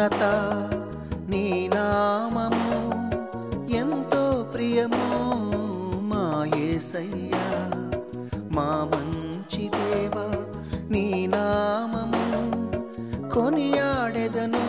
మహోన్నత నీ నామము. ఎంతో ప్రియము మా యేసయ్యా మా మంచి దేవ నీ నామము. కొనియాడెదను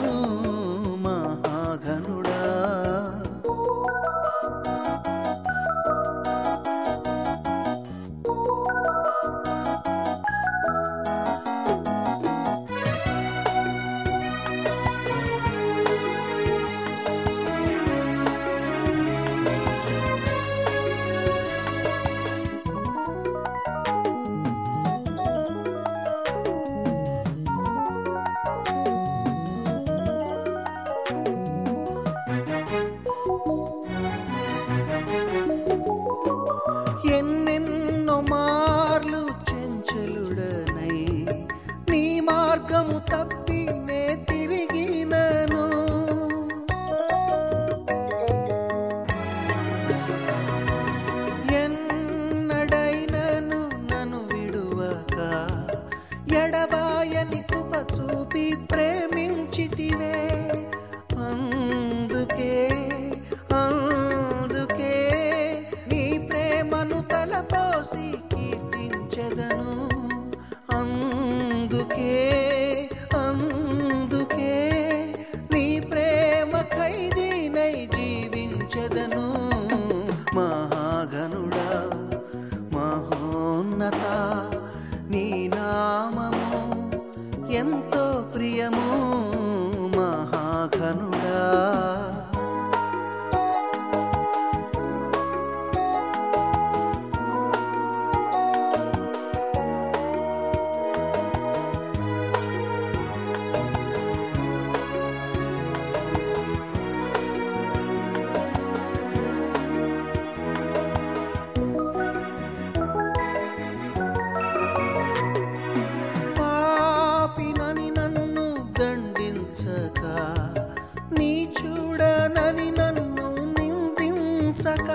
ప్రేమించితివే. అందుకే అందుకే నీ ప్రేమను తలపోసి కీర్తించదను. అందుకే అందుకే నీ ప్రేమ ఖైదీనై జీవించదను. మహాగనుడా మహోన్నత నీ నామము ఎంతో ప్రియము మహాఘనుడా. నిందించక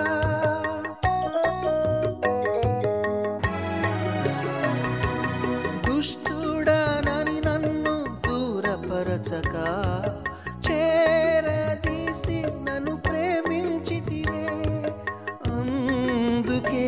దుష్టుడనని నన్ను దూరపరచక చేరదీసి నన్ను ప్రేమించితివే అందుకే అందుకే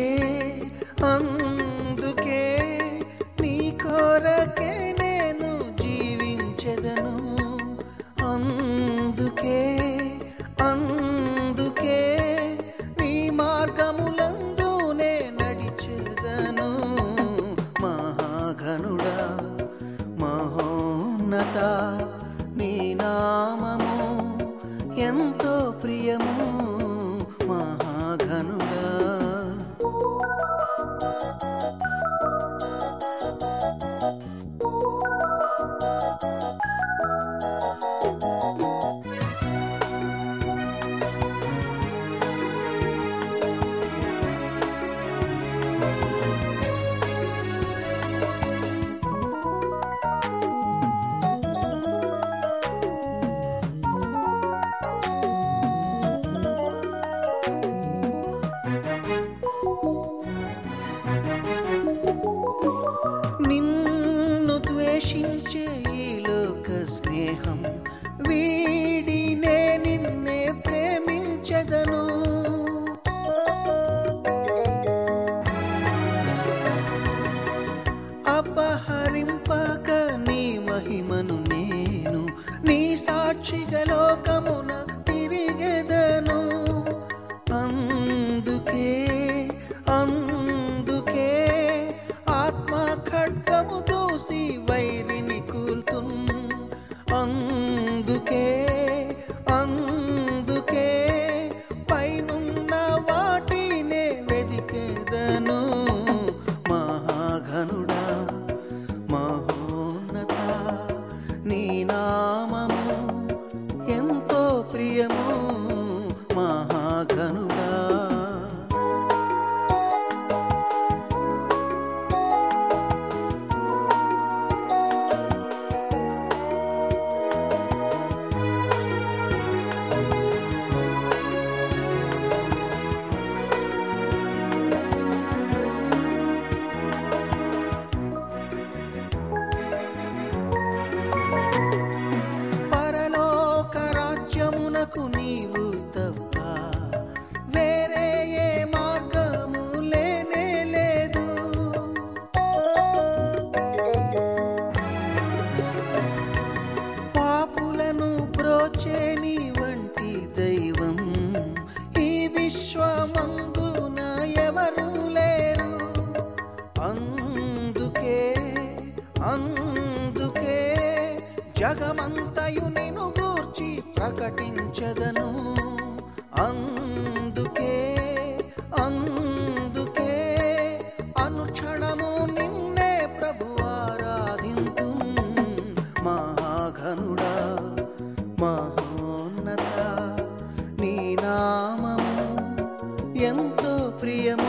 అపహరింపక నీ మహిమను నేను నీ సాక్షిగా లోకమున తిరిగెదను. నాకు నీవు తప్ప వేరే ఏ మార్గము లేనే లేదు. పాపులను ప్రోచే నీ వంటి దైవం ఈ విశ్వమందున ఎవరు లేరు. అందుకే అందుకే జగమంత ప్రకటించదను. అందుకే అందుకే అనుక్షణము నిన్నే ప్రభు ఆరాధింతు. మహాఘనుడా మహోన్నత నీ నామము ఎంతో ప్రియం